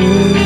Ooh.